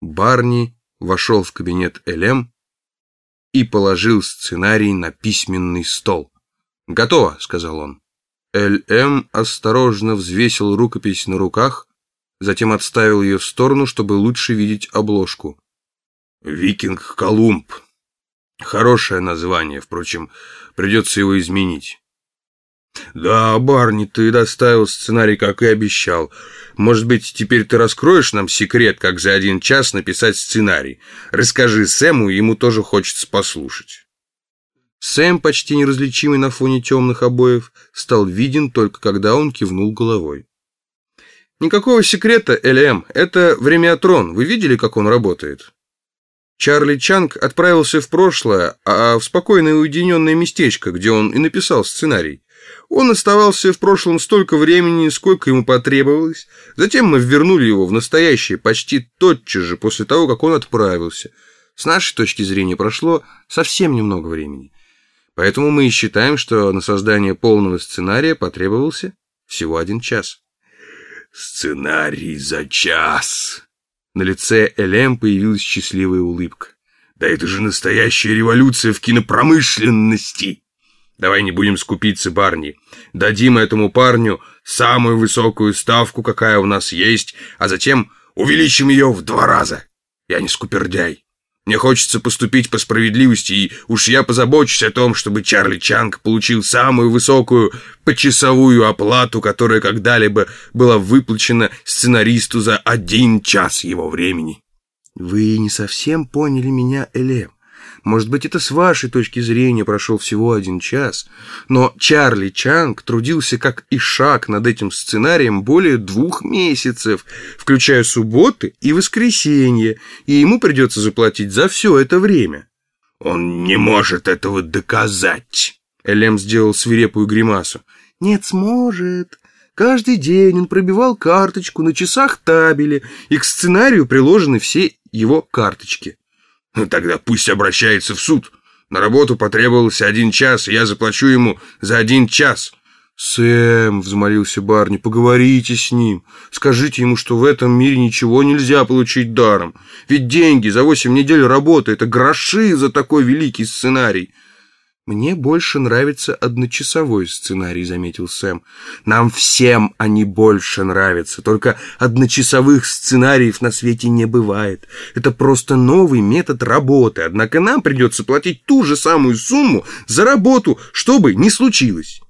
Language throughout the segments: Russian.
Барни вошел в кабинет Элем и положил сценарий на письменный стол. «Готово», — сказал он. Эль-Эм осторожно взвесил рукопись на руках, затем отставил ее в сторону, чтобы лучше видеть обложку. «Викинг Колумб». Хорошее название, впрочем, придется его изменить. «Да, Барни, ты доставил сценарий, как и обещал. Может быть, теперь ты раскроешь нам секрет, как за один час написать сценарий? Расскажи Сэму, ему тоже хочется послушать». Сэм, почти неразличимый на фоне темных обоев, стал виден только когда он кивнул головой. «Никакого секрета, ЛМ, это времятрон. Вы видели, как он работает?» Чарли Чанг отправился в прошлое, а в спокойное уединенное местечко, где он и написал сценарий. Он оставался в прошлом столько времени, сколько ему потребовалось. Затем мы вернули его в настоящее почти тотчас же после того, как он отправился. С нашей точки зрения прошло совсем немного времени. Поэтому мы и считаем, что на создание полного сценария потребовался всего один час. «Сценарий за час!» На лице Элем появилась счастливая улыбка. «Да это же настоящая революция в кинопромышленности!» Давай не будем скупиться, Барни. Дадим этому парню самую высокую ставку, какая у нас есть, а затем увеличим ее в два раза. Я не скупердяй. Мне хочется поступить по справедливости, и уж я позабочусь о том, чтобы Чарли Чанг получил самую высокую почасовую оплату, которая когда-либо была выплачена сценаристу за один час его времени. Вы не совсем поняли меня, Элем. Может быть, это с вашей точки зрения прошел всего один час, но Чарли Чанг трудился как и шаг над этим сценарием более двух месяцев, включая субботы и воскресенье, и ему придется заплатить за все это время. «Он не может этого доказать!» Элем сделал свирепую гримасу. «Нет, сможет. Каждый день он пробивал карточку на часах табели, и к сценарию приложены все его карточки. Тогда пусть обращается в суд. На работу потребовался один час, и я заплачу ему за один час. «Сэм», — взмолился Барни, — «поговорите с ним. Скажите ему, что в этом мире ничего нельзя получить даром. Ведь деньги за восемь недель работы — это гроши за такой великий сценарий». «Мне больше нравится одночасовой сценарий», — заметил Сэм. «Нам всем они больше нравятся, только одночасовых сценариев на свете не бывает. Это просто новый метод работы, однако нам придется платить ту же самую сумму за работу, что бы ни случилось».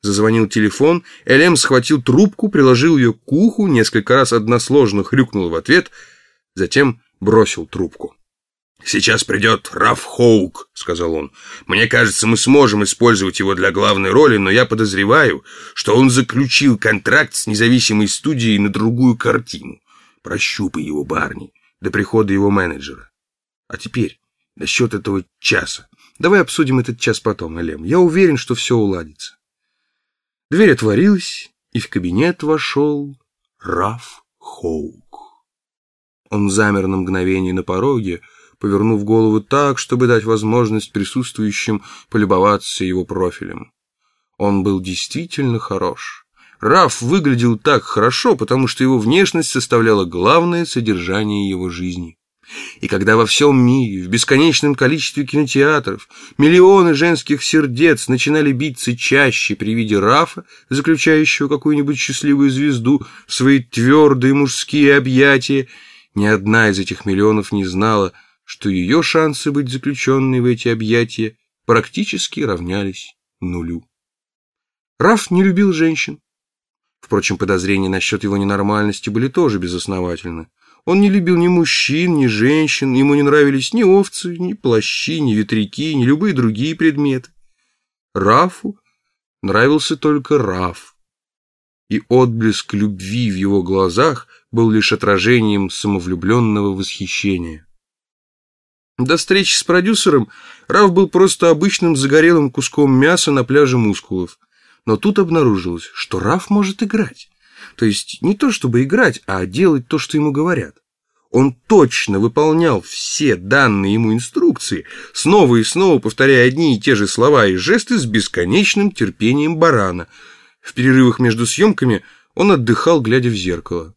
Зазвонил телефон, Элем схватил трубку, приложил ее к уху, несколько раз односложно хрюкнул в ответ, затем бросил трубку. «Сейчас придет Раф Хоук», — сказал он. «Мне кажется, мы сможем использовать его для главной роли, но я подозреваю, что он заключил контракт с независимой студией на другую картину. Прощупай его, Барни, до прихода его менеджера. А теперь, насчет этого часа. Давай обсудим этот час потом, Элем. Я уверен, что все уладится». Дверь отворилась, и в кабинет вошел Раф Хоук. Он замер на мгновение на пороге, повернув голову так, чтобы дать возможность присутствующим полюбоваться его профилем. Он был действительно хорош. Раф выглядел так хорошо, потому что его внешность составляла главное содержание его жизни. И когда во всем мире, в бесконечном количестве кинотеатров, миллионы женских сердец начинали биться чаще при виде Рафа, заключающего какую-нибудь счастливую звезду в свои твердые мужские объятия, ни одна из этих миллионов не знала, что ее шансы быть заключенной в эти объятия практически равнялись нулю. Раф не любил женщин. Впрочем, подозрения насчет его ненормальности были тоже безосновательны. Он не любил ни мужчин, ни женщин, ему не нравились ни овцы, ни плащи, ни ветряки, ни любые другие предметы. Рафу нравился только Раф. И отблеск любви в его глазах был лишь отражением самовлюбленного восхищения. До встречи с продюсером Раф был просто обычным загорелым куском мяса на пляже мускулов. Но тут обнаружилось, что Раф может играть. То есть не то чтобы играть, а делать то, что ему говорят. Он точно выполнял все данные ему инструкции, снова и снова повторяя одни и те же слова и жесты с бесконечным терпением барана. В перерывах между съемками он отдыхал, глядя в зеркало.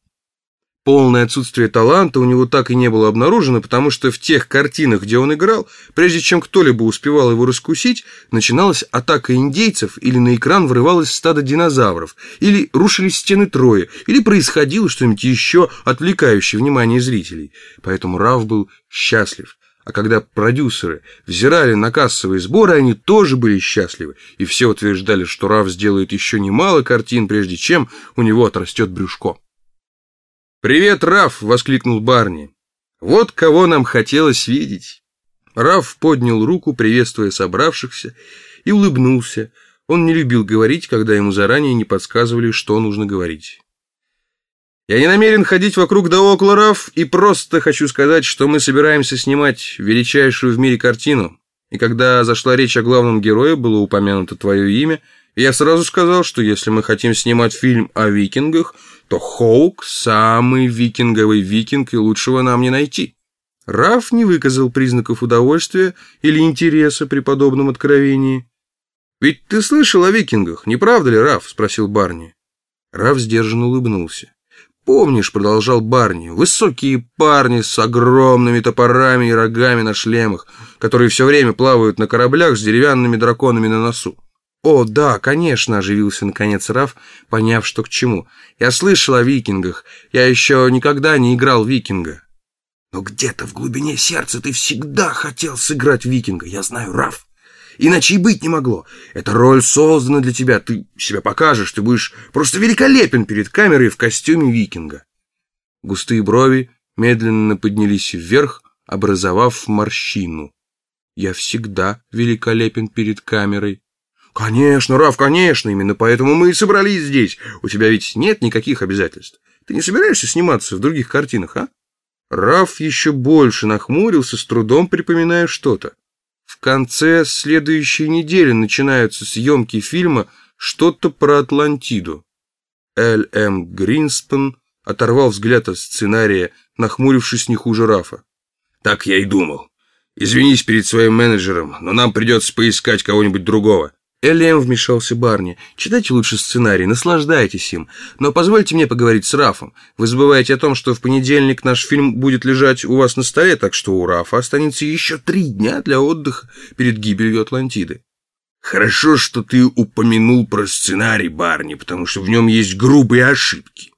Полное отсутствие таланта у него так и не было обнаружено, потому что в тех картинах, где он играл, прежде чем кто-либо успевал его раскусить, начиналась атака индейцев, или на экран врывалось стадо динозавров, или рушились стены Троя, или происходило что-нибудь еще, отвлекающее внимание зрителей. Поэтому Раф был счастлив. А когда продюсеры взирали на кассовые сборы, они тоже были счастливы, и все утверждали, что Раф сделает еще немало картин, прежде чем у него отрастет брюшко. «Привет, Раф!» — воскликнул Барни. «Вот кого нам хотелось видеть!» Раф поднял руку, приветствуя собравшихся, и улыбнулся. Он не любил говорить, когда ему заранее не подсказывали, что нужно говорить. «Я не намерен ходить вокруг да около, Раф, и просто хочу сказать, что мы собираемся снимать величайшую в мире картину. И когда зашла речь о главном герое, было упомянуто твое имя, я сразу сказал, что если мы хотим снимать фильм о викингах – то Хоук – самый викинговый викинг, и лучшего нам не найти. Раф не выказал признаков удовольствия или интереса при подобном откровении. «Ведь ты слышал о викингах, не правда ли, Раф?» – спросил Барни. Раф сдержанно улыбнулся. «Помнишь, — продолжал Барни, — высокие парни с огромными топорами и рогами на шлемах, которые все время плавают на кораблях с деревянными драконами на носу. «О, да, конечно», — оживился наконец Раф, поняв, что к чему. «Я слышал о викингах. Я еще никогда не играл викинга». «Но где-то в глубине сердца ты всегда хотел сыграть викинга, я знаю, Раф. Иначе и быть не могло. Эта роль создана для тебя. Ты себя покажешь, ты будешь просто великолепен перед камерой в костюме викинга». Густые брови медленно поднялись вверх, образовав морщину. «Я всегда великолепен перед камерой», «Конечно, Раф, конечно, именно поэтому мы и собрались здесь. У тебя ведь нет никаких обязательств. Ты не собираешься сниматься в других картинах, а?» Раф еще больше нахмурился, с трудом припоминая что-то. В конце следующей недели начинаются съемки фильма «Что-то про Атлантиду». Л. М. Гринстон оторвал взгляд от сценария, нахмурившись не хуже Рафа. «Так я и думал. Извинись перед своим менеджером, но нам придется поискать кого-нибудь другого. Элем вмешался Барни. Читайте лучше сценарий, наслаждайтесь им. Но позвольте мне поговорить с Рафом. Вы забываете о том, что в понедельник наш фильм будет лежать у вас на столе, так что у Рафа останется еще три дня для отдыха перед гибелью Атлантиды. Хорошо, что ты упомянул про сценарий, Барни, потому что в нем есть грубые ошибки.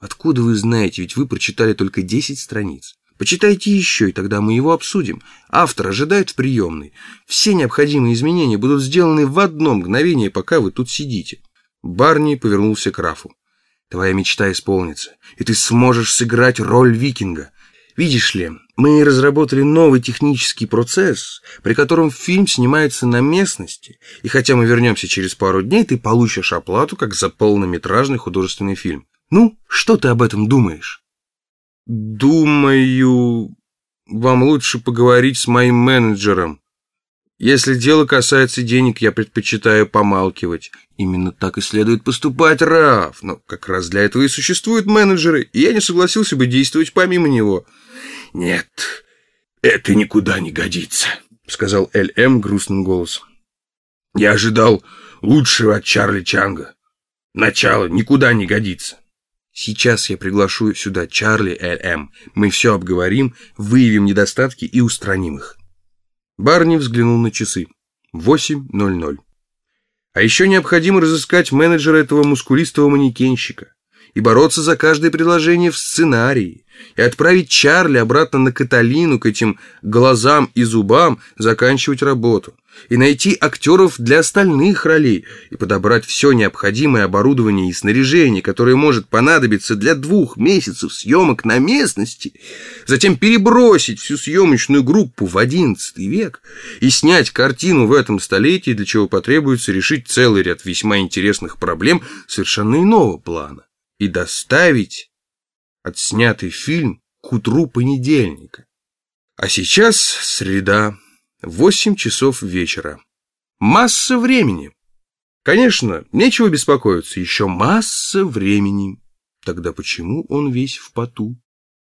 Откуда вы знаете, ведь вы прочитали только десять страниц. Почитайте еще, и тогда мы его обсудим. Автор ожидает в приемной. Все необходимые изменения будут сделаны в одно мгновение, пока вы тут сидите». Барни повернулся к Рафу. «Твоя мечта исполнится, и ты сможешь сыграть роль викинга. Видишь ли, мы разработали новый технический процесс, при котором фильм снимается на местности, и хотя мы вернемся через пару дней, ты получишь оплату, как за полнометражный художественный фильм. Ну, что ты об этом думаешь?» «Думаю, вам лучше поговорить с моим менеджером. Если дело касается денег, я предпочитаю помалкивать. Именно так и следует поступать, Раф. Но как раз для этого и существуют менеджеры, и я не согласился бы действовать помимо него». «Нет, это никуда не годится», — сказал Л.М. грустным голосом. «Я ожидал лучшего от Чарли Чанга. Начало никуда не годится». Сейчас я приглашу сюда Чарли Л.М. Мы все обговорим, выявим недостатки и устраним их. Барни взглянул на часы. 8.00. А еще необходимо разыскать менеджера этого мускулистого манекенщика и бороться за каждое предложение в сценарии, и отправить Чарли обратно на Каталину к этим глазам и зубам заканчивать работу, и найти актеров для остальных ролей, и подобрать все необходимое оборудование и снаряжение, которое может понадобиться для двух месяцев съемок на местности, затем перебросить всю съемочную группу в XI век и снять картину в этом столетии, для чего потребуется решить целый ряд весьма интересных проблем совершенно иного плана, и доставить отснятый фильм к утру понедельника. А сейчас среда, восемь часов вечера. Масса времени. Конечно, нечего беспокоиться, еще масса времени. Тогда почему он весь в поту?